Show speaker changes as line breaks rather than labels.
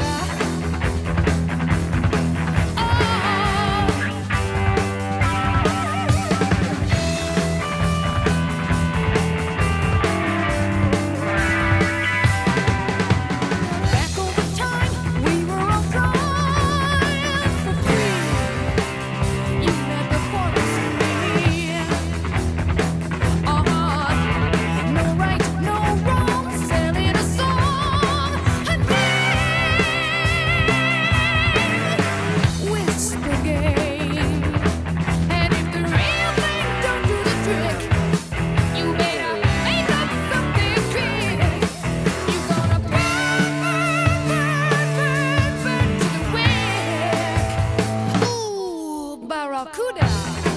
Yeah. Barracuda.